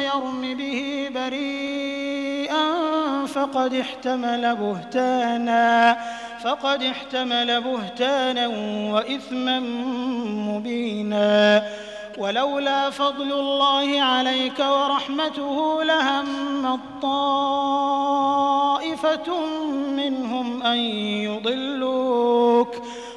يرم به بريئا فقد احتمل بهتانا فقد احتمل بهتانا وإثما مبينا. ولولا فضل الله عليك ورحمته لهم الطائفة منهم أن يضلوك.